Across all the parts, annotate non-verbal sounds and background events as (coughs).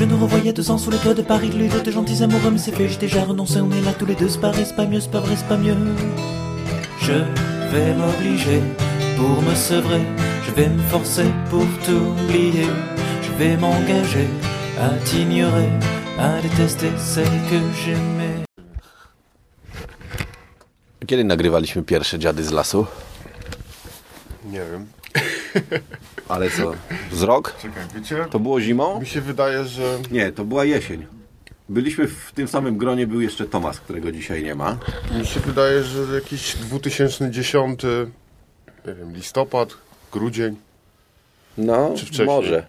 Je nous revoyais deux ans sous les toits de Paris, les deux de gentils amoureux, mais c'est fait, j'ai déjà renoncé, on est là tous les deux, c'est pas vrai, c'est pas mieux, c'est pas vrai, c'est pas mieux. Je vais m'obliger pour me sevrer, je vais me forcer pour t'oublier, je vais m'engager à t'ignorer, à détester celle que j'aimais. Kiedy nagrywaliśmy pierwsze Dziady z lasu? Nie wiem. (laughs) Ale co, z rok? Czekaj, wiecie? To było zimą? Mi się wydaje, że... Nie, to była jesień. Byliśmy w tym samym gronie, był jeszcze Tomas, którego dzisiaj nie ma. Mi się wydaje, że jakiś 2010 nie wiem, listopad, grudzień. No, Czy wcześniej? może.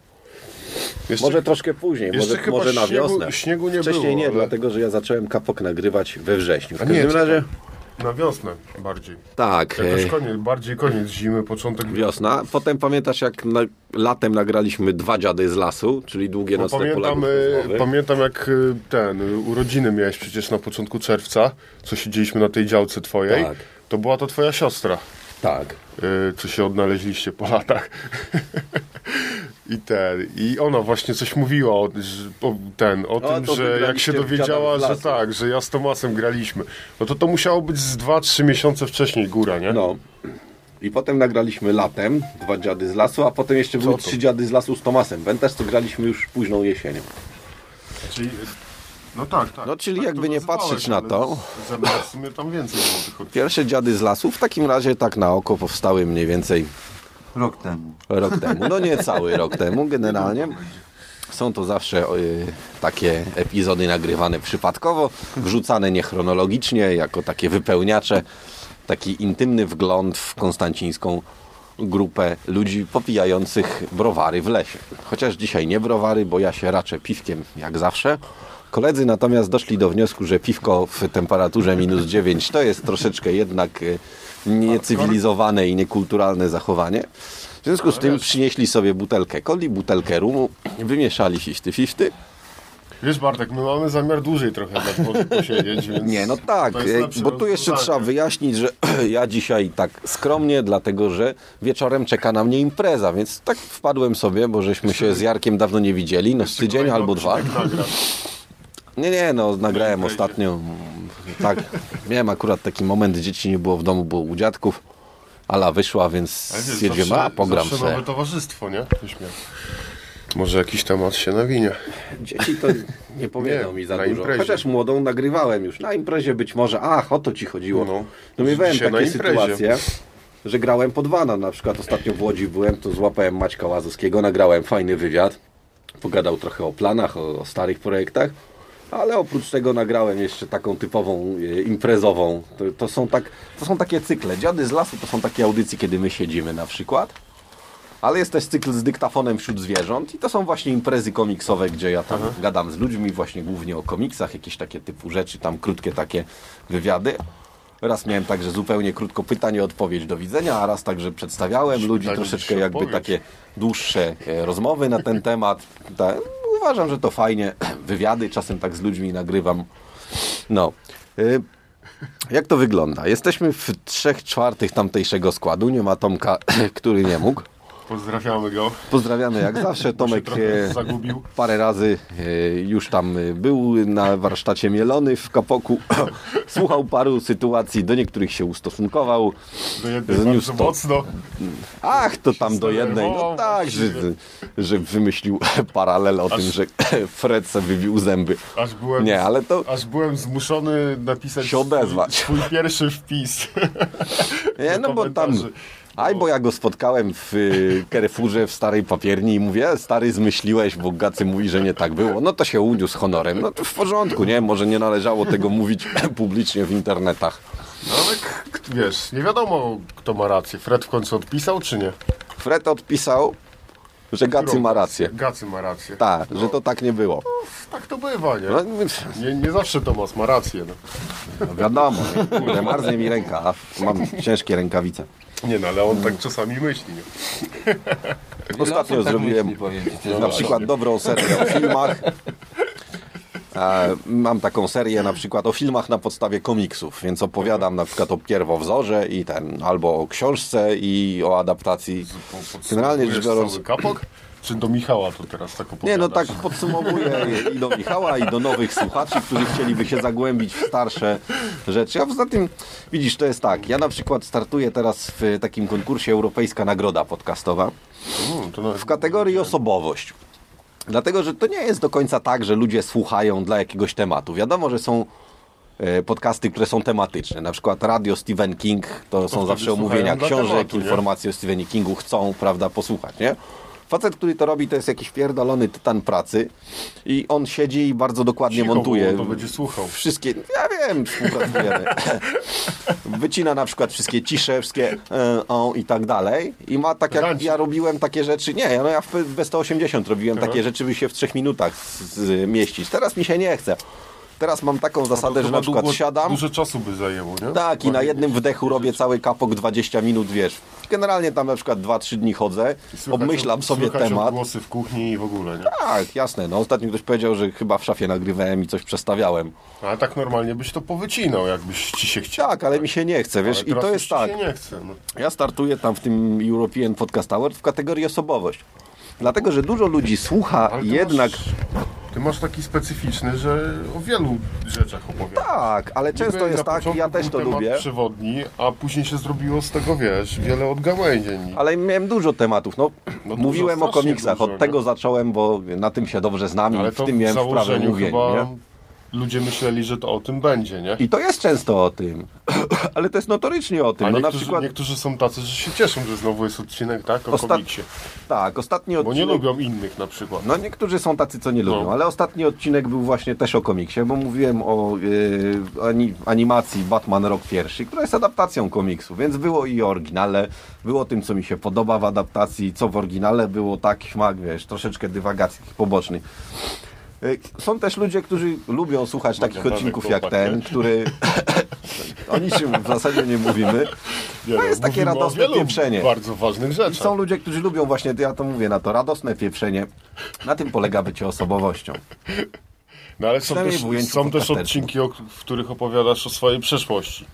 Jeszcze, Może troszkę później, może, może na śniegu- wiosnę. śniegu nie Wcześniej było, nie, ale- dlatego że ja zacząłem kapok nagrywać we wrześniu. W każdym razie, Na wiosnę bardziej. tak, Jakoś e, koniec, bardziej koniec zimy, początek wiosna. Potem pamiętasz, jak na, latem nagraliśmy dwa Dziady z lasu, czyli długie Bo nocne pamiętam, pamiętam jak e, ten, e, urodziny miałeś przecież na początku czerwca, co siedzieliśmy na tej działce twojej. Tak. To była to twoja siostra, Tak. co się odnaleźliście po latach. (laughs) I ten, i ona właśnie coś mówiła o, o, ten, o tym, to wy że jak się dowiedziała, że tak, że ja z Tomasem graliśmy. No to to musiało być z 2-3 miesiące wcześniej góra, nie? No. I potem nagraliśmy latem dwa dziady z lasu, a potem jeszcze były to? trzy dziady z lasu z Tomasem. Pamiętasz, co graliśmy już późną jesienią. Czyli, no tak, tak. No, czyli tak jakby nie patrzeć na to. z- Zamiast w sumie tam więcej było tych. Pierwsze dziady z lasu w takim razie tak na oko powstały mniej więcej Rok temu. rok temu. No nie cały rok temu generalnie. Są to zawsze y, takie epizody nagrywane przypadkowo, wrzucane niechronologicznie, jako takie wypełniacze. Taki intymny wgląd w konstancińską grupę ludzi popijających browary w lesie. Chociaż dzisiaj nie browary, bo ja się raczę piwkiem jak zawsze. Koledzy natomiast doszli do wniosku, że piwko w temperaturze minus 9 to jest troszeczkę jednak y, niecywilizowane i niekulturalne zachowanie. W związku z tym przynieśli sobie butelkę coli, butelkę rumu, wymieszali 50-50. Wiesz Bartek, my mamy zamiar dłużej trochę na (laughs) posiedzieć, więc... Nie, no tak, bo tu jeszcze trzeba wyjaśnić, że (clears throat) ja dzisiaj tak skromnie, dlatego że wieczorem czeka na mnie impreza, więc tak wpadłem sobie, bo żeśmy się z Jarkiem dawno nie widzieli, no z tydzień albo dwa. nagrasz. Nie, nie, no nagrałem ostatnio, tak, miałem akurat taki moment, dzieci nie było w domu, było u dziadków, Ala wyszła, więc Ale wiesz, stwierdziłem, zawsze- a pogram zawsze sobie. nowe towarzystwo, nie? Byś miał. Może jakiś temat się nawinie. Dzieci to (laughs) nie powiedzą Nie, mi za na dużo. imprezie. Chociaż młodą nagrywałem już. Na imprezie być może. Ach, o to ci chodziło. No. No, miewałem Dzisiaj na takie imprezie. sytuacje, że grałem pod wana. Na przykład ostatnio w Łodzi byłem, to złapałem Maćka Łazowskiego, nagrałem fajny wywiad. Pogadał trochę o planach, o, o starych projektach. Ale oprócz tego nagrałem jeszcze taką typową e, imprezową. To, to, są tak, to są takie cykle. Dziady z lasu to są takie audycje, kiedy my siedzimy na przykład. Ale jest też cykl z dyktafonem wśród zwierząt i to są właśnie imprezy komiksowe, gdzie ja tam gadam z ludźmi właśnie głównie o komiksach, jakieś takie typu rzeczy, tam krótkie takie wywiady. Raz miałem także zupełnie krótko pytanie, odpowiedź do widzenia, a raz także przedstawiałem ludzi Pytanie, troszeczkę jakby takie dłuższe e, rozmowy na ten temat. Ta, uważam, że to fajnie. (clears throat) Wywiady czasem tak z ludźmi nagrywam. No. Y, Jak to wygląda? Jesteśmy w trzech czwartych tamtejszego składu. Nie ma Tomka, (clears throat) który nie mógł. Pozdrawiamy go. Pozdrawiamy jak zawsze. (laughs) Tomek e, zagubił. parę razy e, już tam był na warsztacie mielony w Kapoku. (coughs) Słuchał paru sytuacji, do niektórych się ustosunkował. Do jednej Zniósł bardzo to. mocno. Ach, to tam do jednej. No tak, że, że wymyślił (laughs) paralel o tym, że (coughs) Fred sobie wybił zęby. Aż byłem, Nie, ale to aż byłem zmuszony napisać Się odezwać. Swój pierwszy wpis. (laughs) Nie, no bo tam. Aj, bo ja go spotkałem w y, Carrefourze w starej papierni i mówię, stary zmyśliłeś, bo Gacy mówi, że nie tak było. No to się uniósł honorem. No to w porządku, nie? Może nie należało tego mówić (laughs) publicznie w internetach. No ale wiesz, nie wiadomo kto ma rację. Fred w końcu odpisał czy nie? Fred odpisał, że Gacy ma rację. Gacy ma rację. Tak, że to tak nie było. Tak to bywa, nie? No, Nie, nie zawsze Tomas ma rację. No. no wiadomo, nie? Marznie mi ręka, a mam ciężkie rękawice. Nie no, ale on tak czasami myśli. Nie? Ostatnio tak zrobiłem myśli, na przykład dobrą serię o filmach. Mam taką serię na przykład o filmach na podstawie komiksów, więc opowiadam na przykład o pierwowzorze i ten, albo o książce i o adaptacji. Generalnie rzecz biorąc, kapok? Czy do Michała to teraz tak opowiadasz? nie, no tak podsumowuję i do Michała, i do nowych słuchaczy, którzy chcieliby się zagłębić w starsze rzeczy. A poza tym, widzisz, to jest tak. Ja na przykład startuję teraz w takim konkursie Europejska Nagroda Podcastowa Mm, w kategorii osobowość. Dlatego, że to nie jest do końca tak, że ludzie słuchają dla jakiegoś tematu. Wiadomo, że są e, podcasty, które są tematyczne. Na przykład Radio Stephen King, to, są wtedy zawsze omówienia książek, tematu, informacje o Stephenie Kingu chcą, prawda, posłuchać, nie? Facet, który to robi, to jest jakiś pierdolony tytan pracy i on siedzi i bardzo dokładnie Cicho montuje. to będzie słuchał. Wszystkie, ja wiem, współpracujemy. (laughs) Wycina na przykład wszystkie cisze, wszystkie e, o i tak dalej. I ma tak jak Ranci. ja robiłem takie rzeczy, nie, no ja w w B180 robiłem takie rzeczy, by się w trzech minutach zmieścić. Teraz mi się nie chce. Teraz mam taką zasadę, To że na przykład długo, siadam. Dużo czasu by zajęło, nie? Tak, i na jednym wdechu robię cały kapok 20 minut, wiesz. Generalnie tam na przykład 2-3 dni chodzę, Słychać obmyślam od- sobie temat. głosy w kuchni i w ogóle, nie? Tak, jasne. No ostatnio ktoś powiedział, że chyba w szafie nagrywałem i coś przestawiałem. Ale tak normalnie byś to powycinał, jakbyś ci się chciał. Tak, ale mi się nie chce, wiesz. I to jest tak. się nie chce. No. Ja startuję tam w tym European Podcast Award w kategorii osobowość. Dlatego, że dużo ludzi słucha Ale ty jednak. Masz, ty masz taki specyficzny, że o wielu rzeczach opowiadasz. Tak, ale często Niby jest na tak, początku ja też był to temat lubię. przewodni, a później się zrobiło z tego, wiesz, wiele odgałęzień. Ale miałem dużo tematów. No, No dużo, mówiłem o strasznie komiksach, dużo, od tego nie? zacząłem, bo na tym się dobrze znam Ale i w to tym w miałem wprawę założeniu mówienia. chyba Nie? Ludzie myśleli, że to o tym będzie, nie? I to jest często o tym, (clears throat) ale to jest notorycznie o tym. A no na niektórzy, przykład, niektórzy są tacy, że się cieszą, że znowu jest odcinek, tak, o Ostat- komiksie. tak, ostatni Bo nie odcinek... lubią innych na przykład. No niektórzy są tacy, co nie lubią, No. ale ostatni odcinek był właśnie też o komiksie, bo mówiłem o yy, ani, animacji Batman Rok Pierwszy, która jest adaptacją komiksu, więc było i o oryginale, było o tym, co mi się podoba w adaptacji, co w oryginale było tak, śmak, wiesz, troszeczkę dywagacji pobocznych. Yy, Są też ludzie, którzy lubią słuchać takich Wyglądamy odcinków jak ten, nie? który (laughs) o niczym w zasadzie nie mówimy. Nie, To no, jest takie mówimy o radosne pieprzenie. bardzo ważnych rzeczach. Są ludzie, którzy lubią właśnie, ja to mówię, na to radosne pieprzenie. Na tym polega bycie osobowością. No ale są też, są też odcinki, o, w których opowiadasz o swojej przeszłości.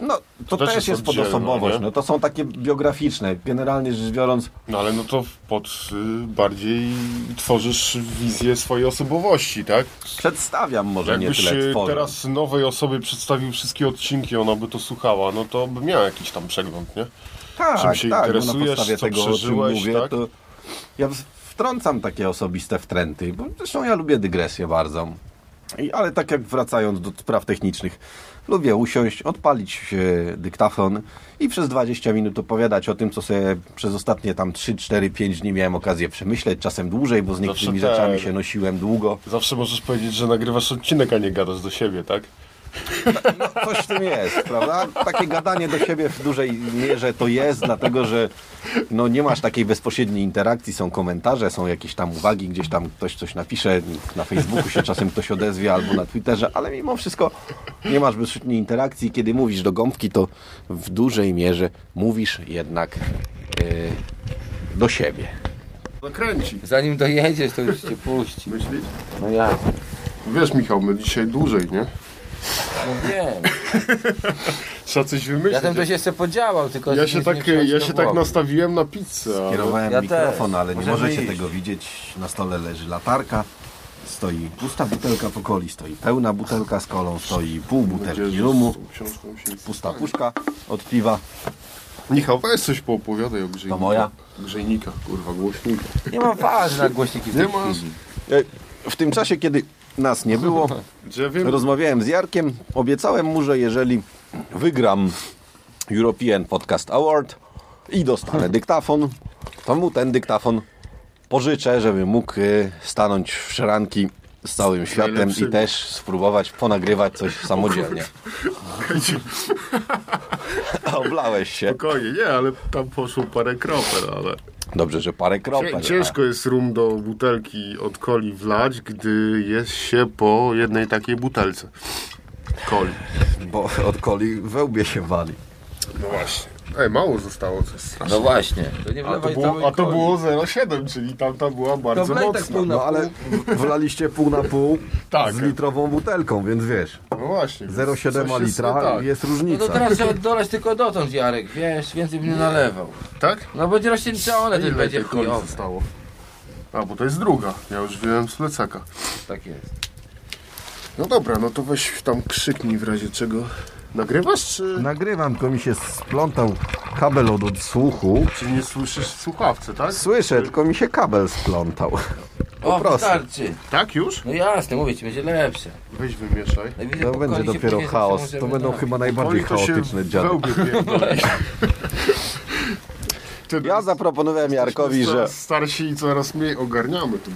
No, to, też też, jest jest pod oddzielne, osobowość. nie? No, to są takie biograficzne. Generalnie rzecz biorąc, No ale no to pod y, bardziej tworzysz wizję swojej osobowości, tak? przedstawiam może nie Jakbyś tyle y, tworzę. teraz nowej osobie przedstawił wszystkie odcinki, ona by to słuchała, no to by miała jakiś tam przegląd, nie? tak, czym się tak, bo na interesujesz, podstawie co tego, o czym przeżyłeś, mówię, tak? to ja wtrącam takie osobiste wtręty, bo zresztą ja lubię dygresję bardzo. I, ale tak jak wracając do spraw technicznych, lubię usiąść, odpalić dyktafon i przez 20 minut opowiadać o tym, co sobie przez ostatnie tam 3, 4, 5 dni miałem okazję przemyśleć, czasem dłużej, bo z niektórymi tak. rzeczami się nosiłem długo. Zawsze możesz powiedzieć, że nagrywasz odcinek, a nie gadasz do siebie, tak? Coś w tym jest, prawda? Takie gadanie do siebie w dużej mierze to jest, dlatego że no, nie masz takiej bezpośredniej interakcji, są komentarze, są jakieś tam uwagi, gdzieś tam ktoś coś napisze, na Facebooku się czasem ktoś odezwie albo na Twitterze, ale mimo wszystko nie masz bezpośredniej interakcji. Kiedy mówisz do gąbki, to w dużej mierze mówisz jednak yy, do siebie. Zakręci. Zanim dojedziesz, to już cię puści. Myślisz? No ja. Wiesz Michał, my dzisiaj dłużej, nie? No wiem. (laughs) Trzeba coś wymyślić. Ja tam coś jeszcze podziałał, tylko Ja się nie tak, ja się tak nastawiłem na pizzę, ale... Kierowałem Ja mikrofon, też. ale nie Możemy możecie iść. tego widzieć. Na stole leży latarka, stoi pusta butelka po coli, stoi pełna butelka z kolą, stoi pół butelki rumu, pusta nie puszka od piwa. Michał, weź coś poopowiadaj o grzejnikach. To moja? Grzejnikach, kurwa, głośnikach. Nie mam fazy na głośniki w Nie tej masz? chwili. E, W tym czasie, kiedy nas nie było, (laughs) rozmawiałem z Jarkiem, obiecałem mu, że jeżeli wygram European Podcast Award i dostanę dyktafon, to mu ten dyktafon pożyczę, żeby mógł e, stanąć w szranki z całym światem i też spróbować ponagrywać coś samodzielnie. (laughs) (laughs) Oblałeś się. spokojnie, nie, ale tam poszło parę kropel, ale... Dobrze, że parę kropel. Cię, ciężko jest rum do butelki od coli wlać, gdy jest się po jednej takiej butelce. Coli. Bo od coli we łbie się wali. No właśnie. Ej, mało zostało, coś strasznie. No właśnie, to nie A to było, a to było 0,7, czyli tamta była To bardzo wlej tak mocna. pół na No pół. ale wlaliście pół na pół (laughs) Tak. z litrową butelką, więc wiesz, No właśnie. więc 0,7 coś jest litra nie tak. jest No to różnica. teraz trzeba dolać tylko dotąd, Jarek, wiesz, więcej bym nie nalewał. Tak? No będzie rozcieńczone, to Ile będzie chujowe. zostało? A, bo to jest druga. Ja już wziąłem z plecaka. Tak jest. No dobra, no to weź tam krzyknij w razie czego. Nagrywasz, czy, Nagrywam, tylko mi się splątał kabel od odsłuchu. czy nie słyszysz w słuchawce, tak? Słyszę, tylko mi się kabel splątał. O, prostu. wystarczy. Tak już? No jasne, mówię ci, będzie lepsze. Weź wymieszaj. No, widzę, To po będzie się dopiero później chaos. zawsze To możemy będą na- chyba najbardziej Woli to się chaotyczne dziady. wełbie (laughs) Ja zaproponowałem Jarkowi, że coraz starsi i coraz mniej ogarniamy tu.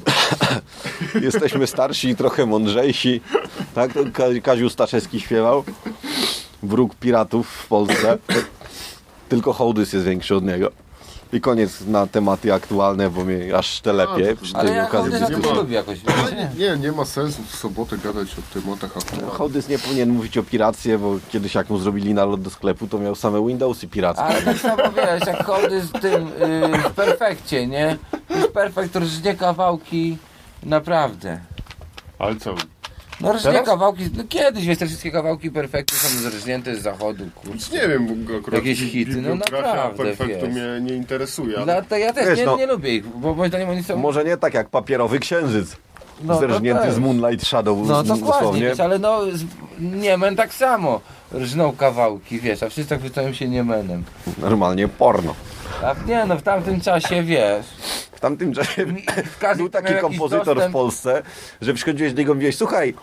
(laughs) jesteśmy starsi i trochę mądrzejsi. Tak, to Ka- Kaziu Staszewski śpiewał. Wróg piratów w Polsce. Tylko hołdys jest większy od niego. I koniec na tematy aktualne, bo mnie aż telepie przy Ale tej ja okazji. lubię jakoś, nie? Nie, nie ma sensu w sobotę gadać o tematach aktualnych. Hołdys nie powinien mówić o piractwie, bo kiedyś jak mu zrobili nalot do sklepu, to miał same Windowsy pirackie. Ale tak samo wiesz, jak hołdy z tym yy, w perfekcie, nie? Już perfekt rżnie kawałki naprawdę. Ale co? No rżnie Teraz? kawałki, no kiedyś wiesz, te wszystkie kawałki perfektu są zrżnięte z zachodu, kurczę. Nie wiem, bo akurat Jakieś hity, no naprawdę, perfektu wiesz. mnie nie interesuje. Ale... Dlatego ja też Wiesz, nie, no- nie lubię ich, bo moim zdaniem oni są... Może nie tak jak papierowy księżyc. No, to zerżnięty też. z Moonlight Shadow No z- dokładnie, wiesz, ale no z Niemen tak samo rżną kawałki, wiesz, a wszyscy tak wystają się Niemenem. Normalnie porno. A nie no, w tamtym czasie, wiesz, W tamtym czasie był taki kompozytor dostęp- w Polsce, że przychodziłeś do niego i mówiłeś, słuchaj,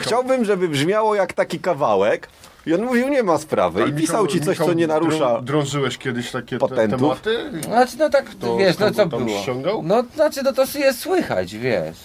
chciałbym, żeby brzmiało jak taki kawałek. I on mówił, nie ma sprawy. Ale I pisał Michał- ci coś, Michał, co nie narusza. Drą, drążyłeś kiedyś takie te, patentów? tematy? Znaczy, no tak, To wiesz, no co było? ściągał? No, znaczy, no to jest słychać, wiesz.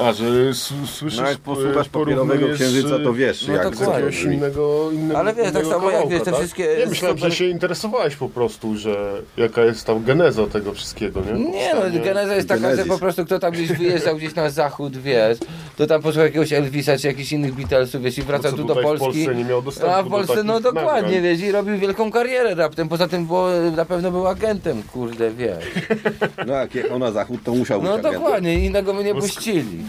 A, że słyszysz, No jak posłuchasz e, papierowego porównujesz, księżyca, to wiesz, no jak to z dokładnie. jakiegoś innego, innego Ale wiesz, tak samo jak, te tak? wszystkie Nie, myślałem, że się interesowałeś po prostu, że jaka jest tam geneza tego wszystkiego, nie? Nie no, geneza jest taka, że po prostu kto tam gdzieś wyjeżdżał gdzieś na zachód, wiesz, to tam posłuchał jakiegoś Elvisa czy jakichś innych Beatlesów, wiesz, i wracał No tu do tutaj w Polski. Polsce nie miał dostępu A w do Polsce, no dokładnie, nagrań. wiesz, i robił wielką karierę raptem, poza tym było, na pewno był agentem, kurde, wiesz. (laughs) No jak jechał na zachód, to musiał być No agentem. dokładnie, innego mnie nie puścili.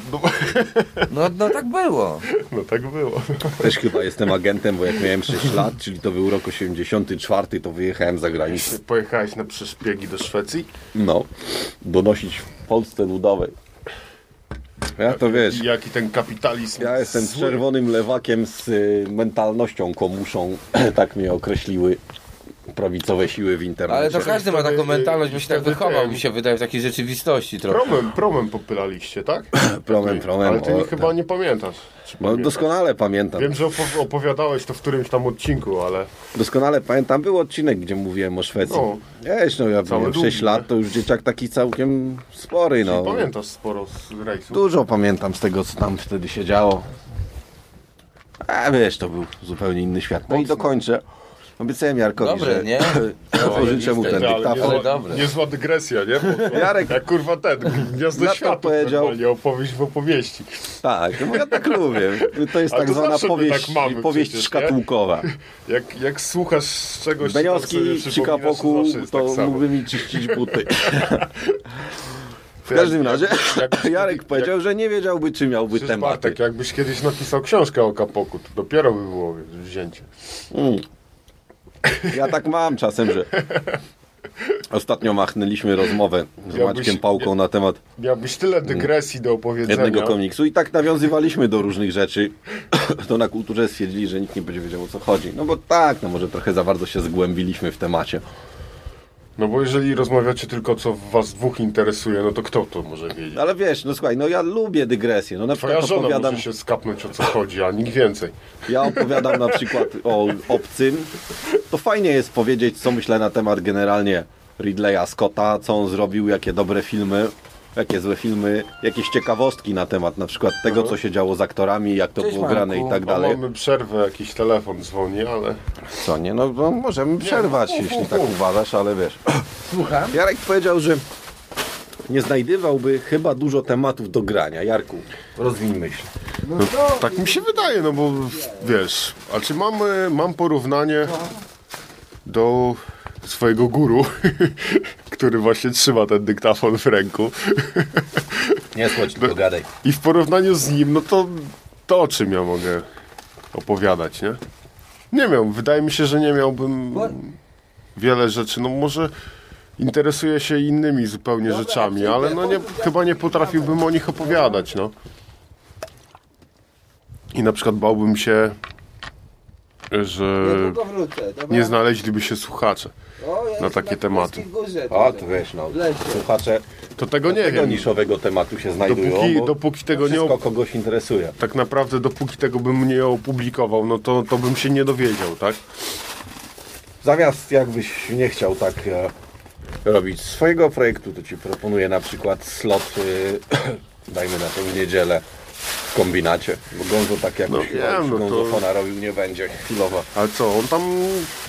No, no tak było. No tak było. Też chyba jestem agentem, bo jak miałem 6 lat, czyli to był rok 84, to wyjechałem za granicę. Pojechałeś na przeszpiegi do Szwecji? No, donosić w Polsce ludowej. Ja to wiesz, jaki ten kapitalizm ja jestem czerwonym lewakiem z y, mentalnością komuszą, (clears throat) tak mnie określiły prawicowe siły w internecie. Ale to każdy ma taką wtedy- mentalność, bo się tak wychował, mi się wydaje, w takiej rzeczywistości trochę. Promem, promem popylaliście, tak? (laughs) Promem, promem, Ale ty o, nie, chyba tak. nie pamiętasz. No doskonale pamiętam. Wiem, że opo- opowiadałeś to w którymś tam odcinku, ale Doskonale pamiętam, był odcinek, gdzie mówiłem o Szwecji. No. Wiesz, no ja byłem 6 długi, lat, to już dzieciak taki całkiem spory, no. pamiętasz sporo z rejsu. Dużo pamiętam z tego, co tam wtedy się działo. A wiesz, to był zupełnie inny świat. No i dokończę. Obiecałem Jarkowi, Dobre, że nie? (coughs) pożyczę mu ten dyktafon. Ale niezła, dobre. niezła dygresja, nie? Bo, Jarek- Jak kurwa ten, to Światów powiedział- opowieść w opowieści. Tak, no ja tak lubię. To jest tak to zwana powieść, tak mamy powieść przecież, nie? szkatułkowa. Jak, jak słuchasz czegoś, Benioski przypominasz, kapoku to tak mógłby mi czyścić buty. (laughs) W Jak- każdym jak- razie jakbyś (laughs) Jarek powiedział, że nie wiedziałby, czy miałby tematy. Bartek, jakbyś kiedyś napisał książkę o kapoku, to dopiero by było wzięcie. Mm. Ja tak mam czasem, że ostatnio machnęliśmy rozmowę z Jakbyś- Maćkiem Pałką na temat Miałbyś tyle dygresji do opowiedzenia. jednego komiksu i tak nawiązywaliśmy do różnych rzeczy. (coughs) To na kulturze stwierdzili, że nikt nie będzie wiedział o co chodzi. No bo tak, no może trochę za bardzo się zgłębiliśmy w temacie. No bo jeżeli rozmawiacie tylko co was dwóch interesuje, no to kto to może wiedzieć? Ale wiesz, no słuchaj, no ja lubię dygresję. No na Twoja przykład żona opowiadam, może się skapnąć o co chodzi, a nikt więcej. ja opowiadam na przykład o obcym. To fajnie jest powiedzieć, co myślę na temat generalnie Ridleya Scotta, co on zrobił, jakie dobre filmy, jakie złe filmy, jakieś ciekawostki na temat na przykład tego, co się działo z aktorami, jak to Cześć, było grane Marku. i tak dalej. mamy przerwę, jakiś telefon dzwoni, ale... Co nie? No, no możemy przerwać, mów, jeśli tak uważasz, ale wiesz. (clears throat) Słucham? Jarek powiedział, że nie znajdywałby chyba dużo tematów do grania. Jarku, rozwij myśl. No, tak mi się wydaje, no bo wiesz, a czy mamy, mam porównanie do swojego guru, (laughs) który właśnie trzyma ten dyktafon w ręku. (laughs) Nie schodź, tylko gadaj. I w porównaniu z nim, no to, to o czym ja mogę opowiadać, nie? Nie miał, wydaje mi się, że nie miałbym wiele rzeczy. No może interesuję się innymi zupełnie rzeczami, ale no nie, chyba nie potrafiłbym o nich opowiadać, no. I na przykład bałbym się, że Niedługo wrócę. Dobra? nie znaleźliby się słuchacze. O, ja na takie na tematy. Górze, O, tutaj. to wiesz, no, słuchacze To tego nie tego wiem. niszowego tematu się znajdują, Dopóki, dopóki tego nie wszystko op- kogoś interesuje. tak naprawdę dopóki tego bym nie opublikował, no to, to bym się nie dowiedział, tak? Zamiast jakbyś nie chciał tak e, robić swojego projektu, to ci proponuję na przykład slot, e, (coughs) dajmy na to w niedzielę kombinacie, bo Gonzo tak jakoś No wiem, no to- Gonzofona robił nie będzie chwilowo. Ale co, on tam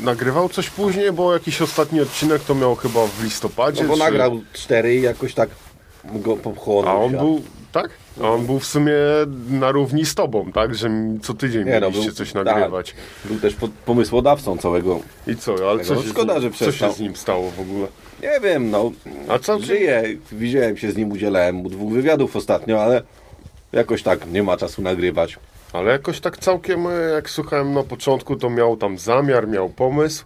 nagrywał coś później, bo jakiś ostatni odcinek to miał chyba w listopadzie. No bo czy- nagrał cztery i jakoś tak go A popchłonął on się. był, tak? A on był w sumie na równi z tobą, tak? Że co tydzień Nie, no, mieliście był- coś tak. nagrywać. Był też po- pomysłodawcą całego. I co, ale co No się, szkoda, że co się z nim stało w ogóle? Nie wiem, no. A całkiem- Żyje. Widziałem się z nim, udzielałem mu dwóch wywiadów ostatnio, ale jakoś tak nie ma czasu nagrywać. Ale jakoś tak całkiem, e, jak słuchałem na początku, to miał tam zamiar, miał pomysł.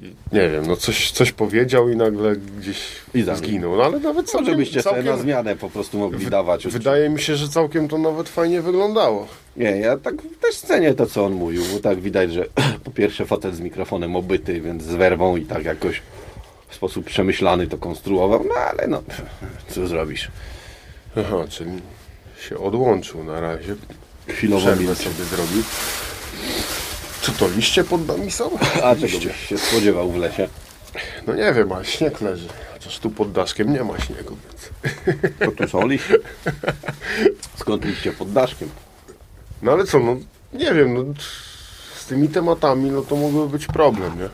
I nie wiem, no coś, coś powiedział i nagle gdzieś I zginął. No ale nawet całkiem, żebyście sobie całkiem na zmianę po prostu mogli dawać. Wydaje mi się, że całkiem to nawet fajnie wyglądało. Nie, ja tak też cenię to, co on mówił, bo tak widać, że (clears throat) po pierwsze fotel z mikrofonem obyty, więc z werwą i tak jakoś w sposób przemyślany to konstruował, no ale no, (clears throat) co zrobisz. Aha, czyli się odłączył na razie. Chwilowo minę sobie zrobił. Co to, liście pod nami są? (laughs) A liście. byś się spodziewał w lesie? No nie wiem, ale śnieg leży. Chociaż tu pod daszkiem nie ma śniegu, więc... To tu są liście. Skąd liście pod daszkiem? No ale co, no nie wiem, no z tymi tematami, no to mógłby być problem, nie?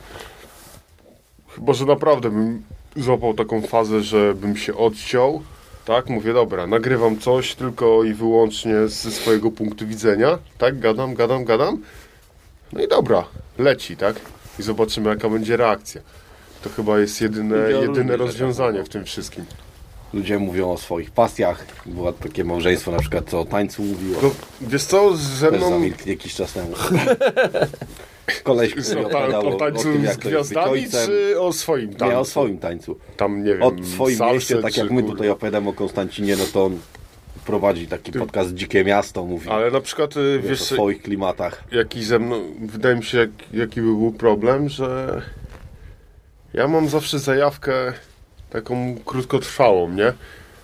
Chyba, że naprawdę bym złapał taką fazę, że bym się odciął, tak? Mówię, dobra, nagrywam coś tylko i wyłącznie ze swojego punktu widzenia, tak? Gadam, gadam, gadam. No i dobra, leci, tak? I zobaczymy, jaka będzie reakcja. To chyba jest jedyne, jedyne takie rozwiązanie w tym wszystkim. Ludzie mówią o swoich pasjach. Było takie małżeństwo na przykład, co o tańcu mówiło. No, wiesz co, ze mną... zamilkli jakiś czas temu. (laughs) Koleś, który O, opowiadał o o, tańcu tym, z jak gwiazdami, czy o swoim tańcu? Nie, o swoim tańcu. Tam, nie wiem, O swoim salsę, mieście, tak jak my tutaj opowiadamy o Konstancinie, no to on prowadzi taki podcast Dzikie Miasto, mówi Ale na przykład, y, wiesz, wiesz, o swoich klimatach. jaki ze mną, wydaje mi się, jak, jaki był problem, że ja mam zawsze zajawkę taką krótkotrwałą, nie?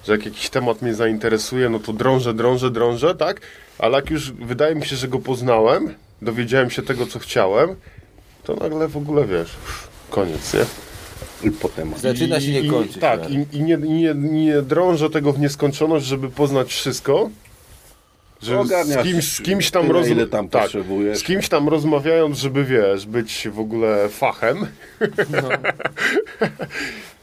Że jak jakiś temat mnie zainteresuje, no to drążę, drążę, drążę, tak? Ale jak już wydaje mi się, że go poznałem, dowiedziałem się tego, co chciałem, to nagle w ogóle, wiesz, koniec, nie? I potem Zaczyna się nie I- kończyć. Tak, tak. i, i nie, nie, nie drążę tego w nieskończoność, żeby poznać wszystko. Że z kimś, z kimś tam tyle, roz... ile tam tak. Z kimś tam rozmawiając, żeby wiesz, być w ogóle fachem. No. (laughs)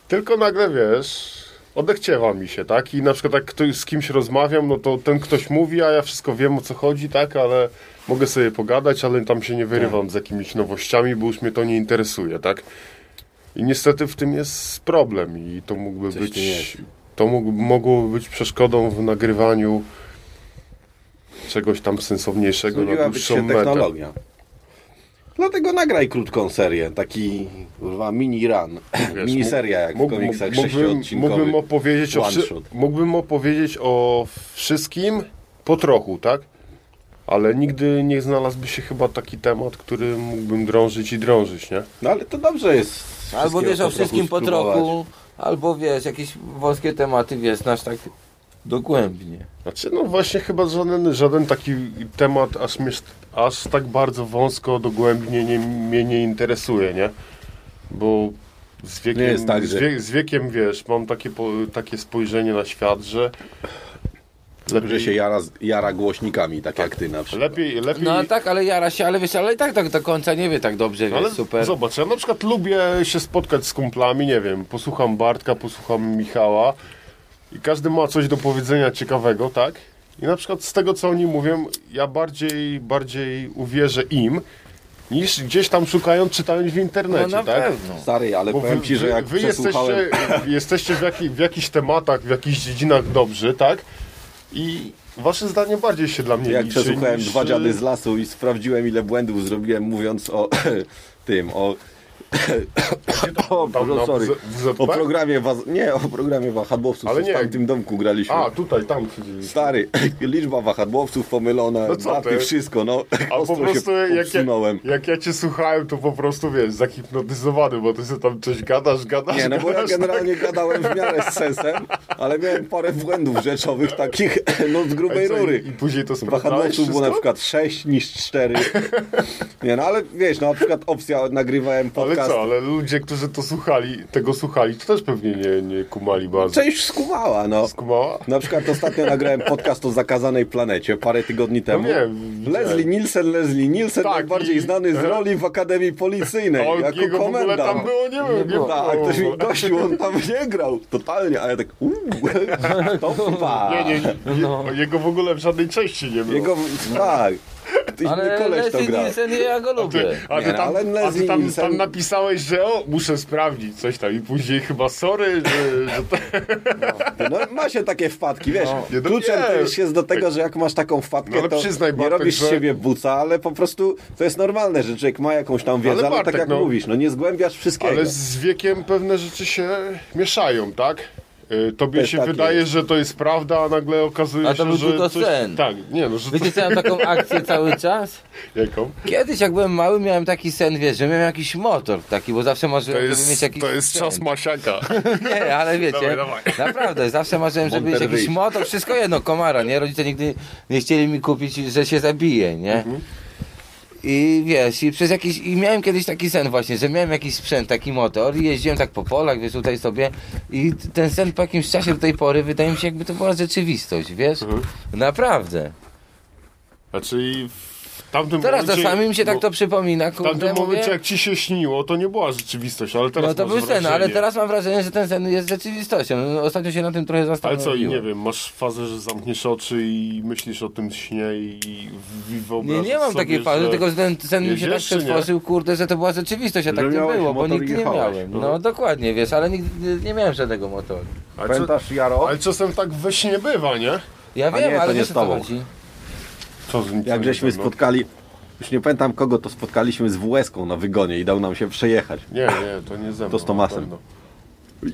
Tylko nagle wiesz, odechciewa mi się, tak? I na przykład jak ktoś, z kimś rozmawiam, no to ten ktoś mówi, a ja wszystko wiem o co chodzi, tak? Ale mogę sobie pogadać, ale tam się nie wyrywam z jakimiś nowościami, bo już mnie to nie interesuje, tak? I niestety w tym jest problem i to mógłby Coś być. To mógł, mogłoby być przeszkodą w nagrywaniu czegoś tam sensowniejszego na dłuższą się metę. technologia. Dlatego nagraj krótką serię, taki kurwa mini run, Wiesz, mini seria jak w mógł- komiksach mógłbym, mógłbym opowiedzieć o mógłbym opowiedzieć o wszystkim po trochu, tak? Ale nigdy nie znalazłby się chyba taki temat, który mógłbym drążyć i drążyć, nie? No ale to dobrze jest. Albo wiesz o wszystkim po trochu, albo wiesz, jakieś wąskie tematy, wiesz, znasz tak dogłębnie. Znaczy, no właśnie chyba żaden, żaden taki temat aż, mnie, aż tak bardzo wąsko, dogłębnie nie, mnie nie interesuje, nie? Bo z wiekiem, Nie jest tak, z, że- wie, z wiekiem, wiesz, mam takie, po, takie spojrzenie na świat, że Że się jara, jara głośnikami, tak jak ty na przykład. lepiej, lepiej No tak, ale jara się, ale wiesz, ale i tak, tak do końca nie wie tak dobrze, wiesz, Ale super. zobacz, ja na przykład lubię się spotkać z kumplami, nie wiem, posłucham Bartka, posłucham Michała i każdy ma coś do powiedzenia ciekawego, tak? I na przykład z tego, co oni mówią, ja bardziej, bardziej uwierzę im, niż gdzieś tam szukając, czytając w No internecie, na tak? pewno. Stary, ale Bo powiem wy, ci, że jak wy przesłuchałem... jesteście, jesteście w, jaki, w jakichś tematach, w jakichś dziedzinach dobrzy, tak? I wasze zdanie bardziej się dla mnie Jak liczy przesłuchałem niż, dwa dziady z lasu i sprawdziłem ile błędów zrobiłem mówiąc o (clears throat) tym, o... (coughs) o, Boże, na sorry. WZ- O programie was... Nie, o programie wahadłowców, Ale nie. w tamtym domku graliśmy. A, tutaj, tam siedzieliście. Stary, (laughs) liczba wahadłowców pomylona, No co daty, ty? wszystko, no. A po (laughs) prostu jak ja, jak ja cię słuchałem, to po prostu wiesz, zahipnotyzowany, bo ty sobie tam coś gadasz, gadasz, Nie, no bo ja gadasz, tak. generalnie gadałem w miarę z sensem, ale miałem parę błędów rzeczowych takich, (laughs) no z tak. grubej co, rury. I, I później to sprawdzałeś Wahadłowców było na przykład 6 niż 4. Nie no, ale wiesz, no na przykład opcja, nagrywałem Ale podcast. co, ale ludzie, którzy to słuchali, tego słuchali, to też pewnie nie, nie kumali bardzo. Część skumała, no. Skumała? Na przykład ostatnio nagrałem podcast o zakazanej planecie parę tygodni temu. No nie. Leslie Nielsen, Leslie Nielsen, Tak, najbardziej i- znany z Aha. roli w Akademii Policyjnej, O, jako jego w ogóle komendant. tam było, nie wiem, nie było. było. Tak, ktoś mi gościu, on tam nie grał, totalnie, a ja tak uuu, (laughs) to (laughs) chyba. Nie, nie, nie, jego w ogóle w żadnej części nie było. Jego, tak, (laughs) ty Ale koleś to grał. Nielsen, ja go lubię. A ty, Nie, no, tam, ale a ty tam, tam napisałeś, że o, muszę sprawdzić coś tam i później chyba sorry, że, że to... No ma się takie wpadki, wiesz, Nie, no kluczem nie. to już jest do tego, że jak masz taką wpadkę, No ale to przyznaj, nie Bartek, robisz z że- siebie buca, ale po prostu to jest normalne, że człowiek ma jakąś tam wiedzę, Ale ale, Bartek, tak jak no- mówisz, no nie zgłębiasz wszystkiego. Ale z wiekiem pewne rzeczy się mieszają, tak? Y, Tobie się tak wydaje, jest. że to jest prawda, a nagle okazuje A to się, był że tylko coś... sen. Tak, nie no, że Wiecie co, mam taką akcję cały czas? Jaką? Kiedyś jak byłem mały miałem taki sen, wiesz, że miałem jakiś motor taki, bo zawsze marzyłem, żeby mieć jakiś to jest czas sprzęt. Masiaka. (laughs) Nie, ale wiecie, Dawaj, dawaj. naprawdę, zawsze marzyłem, żeby mieć jakiś motor, wszystko jedno, komara, nie? Rodzice nigdy nie chcieli mi kupić, że się zabije, nie? Mhm. I wiesz, i przez jakiś, i miałem kiedyś taki sen właśnie, że miałem jakiś sprzęt, taki motor i jeździłem tak po polach, wiesz, tutaj sobie i ten sen po jakimś czasie do tej pory wydaje mi się, jakby to była rzeczywistość, wiesz? Mhm. Naprawdę. Znaczy i w tamtym Teraz momencie... czasami mi się tak to przypomina, W tamtym kurde, momencie mówię, jak ci się śniło, to nie była rzeczywistość, ale teraz no to był sen, ale teraz mam wrażenie, że ten sen jest rzeczywistością. No, Ostatnio się na tym trochę Ale zastanowiłem. co, i nie wiem, masz fazę, że zamkniesz oczy i myślisz o tym śnie i w- Nie, wyobrażasz nie mam sobie, takiej fazy, że... tylko że ten sen mi się tak nie? przetworzył, kurde, że to była rzeczywistość, a Że tak nie było, bo nigdy nie miałem. No. No dokładnie, wiesz, ale nigdy nie miałem żadnego motoru. Ale, Pamiętasz Jaro? ale czasem tak we śnie bywa, nie? Ja wiem, nie, to ale nie wiesz z tobą. Co, z- Jak co żeśmy no? spotkali, już nie pamiętam kogo, to spotkaliśmy z WS-ką na wygonie i dał nam się przejechać. Nie, nie, to nie ze mną. To z Tomasem.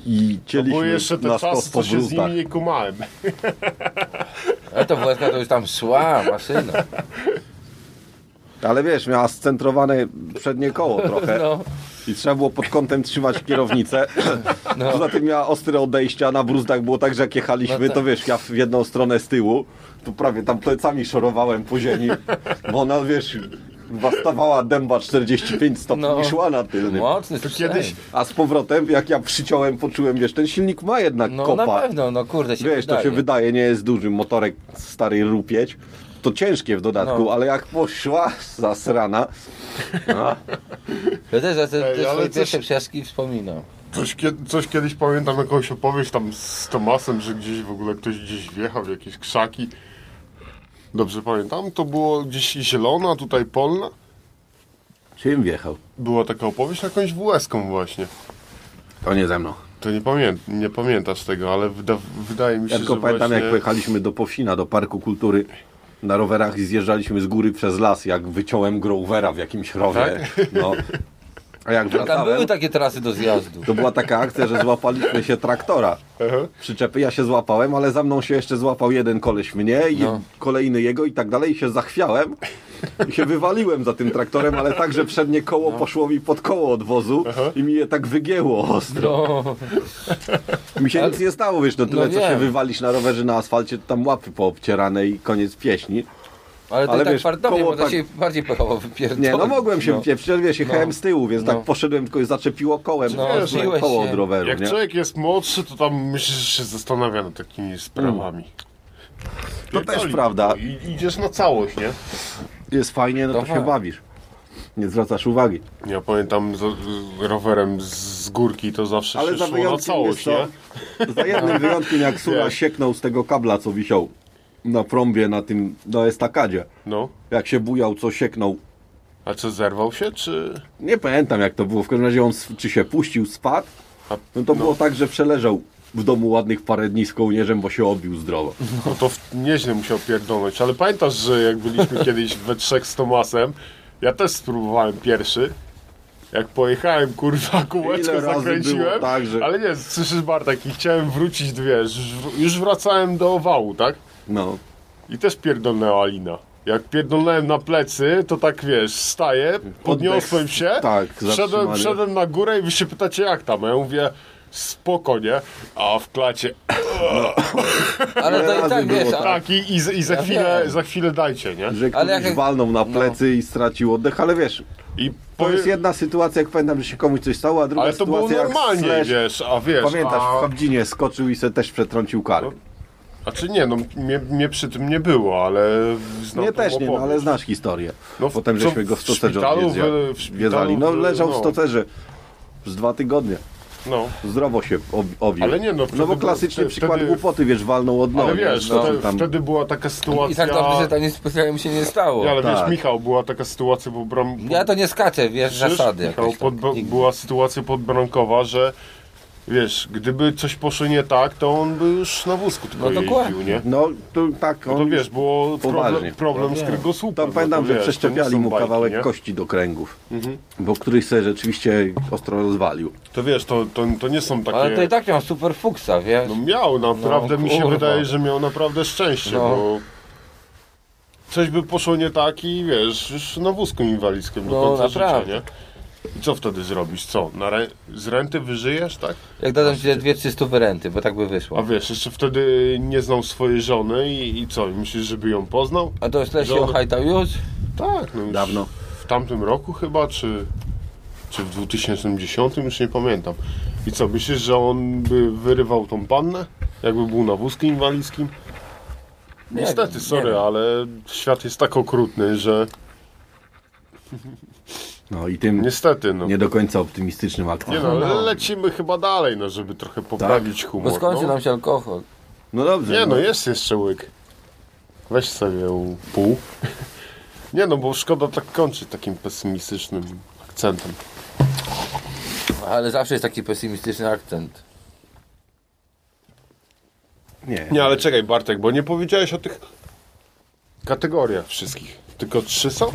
I To cieliśmy były jeszcze te na stos czasy, po co się z nimi nie kumałem. A to WSK to już tam szła maszyna. Ale wiesz, miała scentrowane przednie koło trochę. No, I trzeba było pod kątem trzymać kierownicę. (laughs) No. Poza tym miała ostre odejścia, na bruzdach było tak, że jak jechaliśmy, No tak. to wiesz, ja w jedną stronę z tyłu, to prawie tam plecami szorowałem po ziemi, bo ona, wiesz, stawała dęba 45 stopni No. i szła na tylnym. mocny To kiedyś, A z powrotem, jak ja przyciąłem, poczułem, wiesz, ten silnik ma jednak No kopa. na pewno, no kurde się Wiesz, to wydaje. się wydaje, nie jest duży motorek stary rupieć. To ciężkie w dodatku, No. ale jak poszła zasrana, a, Ja też za te, Ej, te ale swoje coś- pierwsze wspominam. coś, coś kiedyś pamiętam, jakąś opowieść tam z Tomasem, że gdzieś w ogóle ktoś gdzieś wjechał w jakieś krzaki. Dobrze pamiętam, to było gdzieś zielona, tutaj polna. czym wjechał? Była taka opowieść jakąś WS-ką właśnie. To nie ze mną. To nie, pamię nie pamiętasz tego, ale wyda wydaje mi się, Ja tylko że pamiętam, właśnie... jak pojechaliśmy do Powsina, do Parku Kultury na rowerach i zjeżdżaliśmy z góry przez las, jak wyciąłem Grovera w jakimś rowie. No. (laughs) A jak Tam były wracałem, takie trasy do zjazdu. to była taka akcja, że złapaliśmy się traktora. Przyczepy ja się złapałem, ale za mną się jeszcze złapał jeden koleś mnie i No. kolejny jego i tak dalej. I się zachwiałem i się wywaliłem za tym traktorem, ale tak, że przednie koło poszło mi pod koło od wozu i mi je tak wygięło ostro. No, Mi się Ale- nic nie stało, wiesz, no tyle No co się wywalisz na rowerze na asfalcie, to tam łapy poobcierane i koniec pieśni. Ale to Ale tak wiesz, fartownie, koło bo to tak- się bardziej pechowo wypierdolić. Nie, no mogłem się, no. no. przecież wiesz, jechałem No. z tyłu, więc No. tak poszedłem, tylko zaczepiło kołem, No, wiesz, zbiłeś koło się. od roweru, Jak nie? człowiek jest młodszy, to tam myślisz, że się zastanawia nad takimi sprawami. To też prawda. I idziesz na całość, nie? Jest fajnie, no to Aha. się bawisz. Nie zwracasz uwagi. Ja pamiętam z, z rowerem z górki to zawsze Ale się za szło na całość, nie? za jednym wyjątkiem, jak (laughs) Sura sieknął z tego kabla, co wisiał na prąbie na tym, na estakadzie. No. Jak się bujał, co sieknął A co, zerwał się, czy... Nie pamiętam jak to było, w każdym razie on czy się puścił, spadł. A, No to było tak, że przeleżał w domu ładnych parę dni z kołnierzem, bo się obił zdrowo. No to nieźle musiał pierdolnąć, ale pamiętasz, że jak byliśmy (laughs) kiedyś we trzech z Tomasem, ja też spróbowałem pierwszy. Jak pojechałem, kurwa, kółeczko zakręciłem, tak, że- ale nie, słyszysz Bartek, i chciałem wrócić, wiesz, już, już wracałem do wału, tak? No. I też pierdolnęła Alina. Jak pierdolnąłem na plecy, to tak wiesz, staję, podniosłem się, tak, wszedłem, wszedłem na górę i wy się pytacie jak tam. A ja mówię, spoko, nie? A w klacie, Ale to i tak było wiesz, tak i, i, za- i za, Ja chwilę, wiem. za chwilę dajcie, nie? Że Ale ktoś jak- walnął na plecy i stracił oddech, ale wiesz, I to powie- jest jedna sytuacja, jak pamiętam, że się komuś coś stało, a druga Ale to było sytuacja normalnie, jak Slash, wiesz, a wiesz, Pamiętasz, a, w Habdzinie skoczył i se też przetrącił kark. A czy nie, no mnie, mnie przy tym nie było, ale znam Nie też nie, no, ale znasz historię. No, Potem co, żeśmy go w w stocerze w- w szpitalu, odwiedzali. No w- leżał w no. stocerze z dwa tygodnie. No, Zdrowo się ob- obił. Ale nie, no, no wtedy bo było- klasyczny wtedy- przykład wtedy- głupoty, wiesz, walnął od nogi. ale wiesz, no, wtedy, tam- wtedy była taka sytuacja... i tak dobrze, że tam nic specjalnie mi się nie stało. Nie, ale wiesz, Tak. Michał, była taka sytuacja, bo bram... Ja to nie skaczę, wiesz, Przecież, zasady Michał, pod, była sytuacja podbramkowa, że wiesz, gdyby coś poszło nie tak, to on by już na wózku tylko No jeździł, dokładnie. nie? No to tak, No on... to wiesz, było Poważnie. problem, problem No z kręgosłupem. Tam pamiętam, no to że wiesz, przeszczepiali mu bajki, kawałek nie? kości do kręgów, Mhm. bo któryś sobie rzeczywiście ostro rozwalił. To wiesz, to, to, to nie są takie... Ale to i tak miał super fuksa, wiesz. No miał, naprawdę No, mi się wydaje, że miał naprawdę szczęście, No. bo coś by poszło nie tak i wiesz, już na wózku inwalidzkim do No, końca naprawdę. życia, nie? I co wtedy zrobisz? Co? Na re... Z renty wyżyjesz, tak? Jak dodam ci dwie, trzy stówy renty, bo tak by A wyszło. wiesz, jeszcze wtedy nie znał swojej żony i, i co? Myślisz, żeby ją poznał? A to źle się ohajtał już? Tak, no już Dawno. w tamtym roku chyba, czy, czy w 2010, już nie pamiętam. I co, myślisz, że on by wyrywał tą pannę? Jakby był na wózku inwalidzkim? Nie Niestety, nie sorry, wiem. ale świat jest tak okrutny, że No i tym niestety, no. nie do końca optymistycznym aktem. Nie no, ale lecimy chyba dalej, no, żeby trochę poprawić Bo humor. skończy no. nam się alkohol. No dobrze. Nie no, jest jeszcze łyk. Weź sobie u- pół. (laughs) Nie no, bo szkoda tak kończyć takim pesymistycznym akcentem. Ale zawsze jest taki pesymistyczny akcent. Nie. Nie, ale czekaj Bartek, bo nie powiedziałeś o tych kategoriach wszystkich. Tylko trzy są?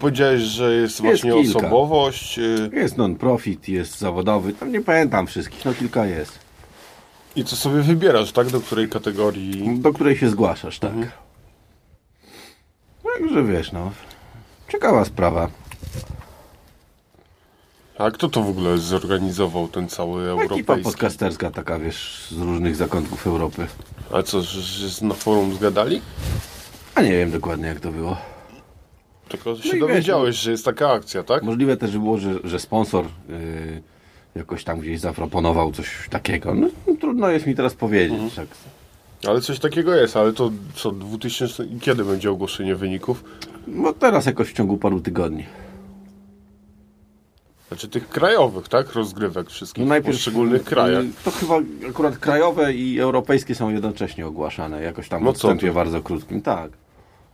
Powiedziałeś, że jest, właśnie kilka. osobowość. y, Jest non-profit, jest zawodowy, tam nie pamiętam wszystkich, no kilka jest. I co sobie wybierasz, tak? Do której kategorii? Do której się zgłaszasz, tak. Mhm. Także wiesz, no. Ciekawa sprawa. A kto to w ogóle zorganizował ten cały Ekipa europejski? podcasterska taka, wiesz, z różnych zakątków Europy. A co, że, że na forum zgadali? A nie wiem dokładnie jak to było. Tylko się i wiesz, dowiedziałeś, że jest taka akcja, tak? Możliwe też było, że, że sponsor yy, jakoś tam gdzieś zaproponował coś takiego. No, no, trudno jest mi teraz powiedzieć. Mhm. Tak. Ale coś takiego jest, ale to co, 2000... i Kiedy będzie ogłoszenie wyników? No teraz jakoś w ciągu paru tygodni. Znaczy tych krajowych, tak? Rozgrywek wszystkich No w najpierw poszczególnych yy, krajach. To chyba akurat krajowe i europejskie są jednocześnie ogłaszane. Jakoś tam No w ty? bardzo krótkim. Tak.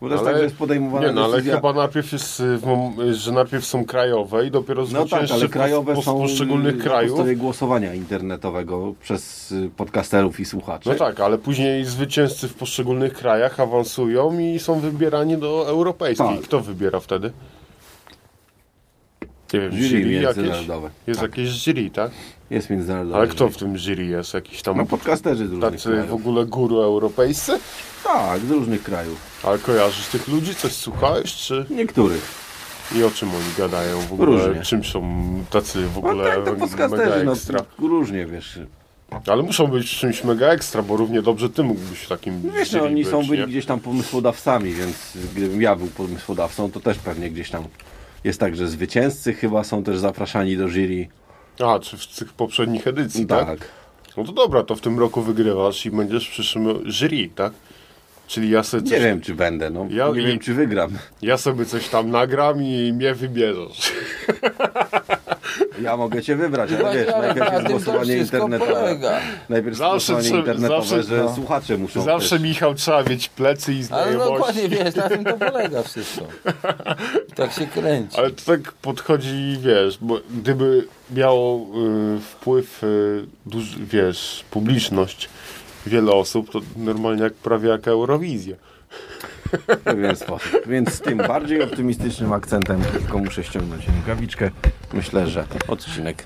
Bo Ale- tak, jest podejmowana Nie, no ale decyzja. chyba najpierw jest, y, mom- że najpierw są krajowe i dopiero No tak, ale krajowe po- są poszczególnych na krajów. podstawie głosowania internetowego przez y, podcasterów i słuchaczy. No tak, ale później zwycięzcy w poszczególnych krajach awansują i są wybierani do europejskich. Tak. Kto wybiera wtedy? Nie wiem, Jury jury jakieś? międzynarodowe. Jest Tak. jakieś jury, tak? Jest międzynarodowy. Ale kto w tym jury jest? Jakiś tam No podcasterzy z różnych tacy krajów. w ogóle guru europejscy? Tak, z różnych krajów. Ale kojarzysz tych ludzi? Coś słuchałeś? Czy... Niektórych. I o czym oni gadają w ogóle? Różnie. Czym są tacy w No ogóle tak, to mega podcasterzy, no ekstra? różnie, wiesz. Ale muszą być czymś mega ekstra, bo równie dobrze ty mógłbyś takim Wiesz, no, oni być, są byli nie? gdzieś tam pomysłodawcami, więc gdybym ja był pomysłodawcą, to też pewnie gdzieś tam jest tak, że zwycięzcy chyba są też zapraszani do jury. A, czy w tych poprzednich edycji, tak? Tak. No to dobra, to w tym roku wygrywasz i będziesz w przyszłym jury, tak? Czyli ja sobie coś, Nie wiem, czy będę, no. Ja- nie wiem, czy wygram. ja sobie coś tam nagram i mnie wybierzesz. Ja mogę cię wybrać, ale Właśnie, wiesz, ale najpierw na jest głosowanie internetowe. polega. Najpierw Zawsze głosowanie internetowe, zawsze- że no. słuchacze muszą Zawsze, też... Michał, trzeba mieć plecy i Ale znajomości. no dokładnie, wiesz, na tym to polega wszystko. Tak się kręci. Ale to tak podchodzi, wiesz, bo gdyby miało y, wpływ, y, duży, wiesz, publiczność, wiele osób, to normalnie jak prawie jak Eurowizja. w pewien sposób. Więc z tym bardziej optymistycznym akcentem tylko muszę ściągnąć rękawiczkę. Myślę, że odcinek